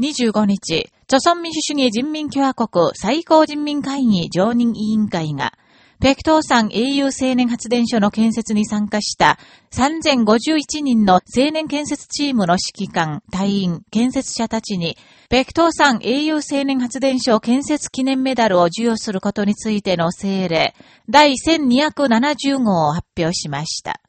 25日、朝鮮民主主義人民共和国最高人民会議常任委員会が、北東山英雄青年発電所の建設に参加した3051人の青年建設チームの指揮官、隊員、建設者たちに、北東山英雄青年発電所建設記念メダルを授与することについての政令、第1270号を発表しました。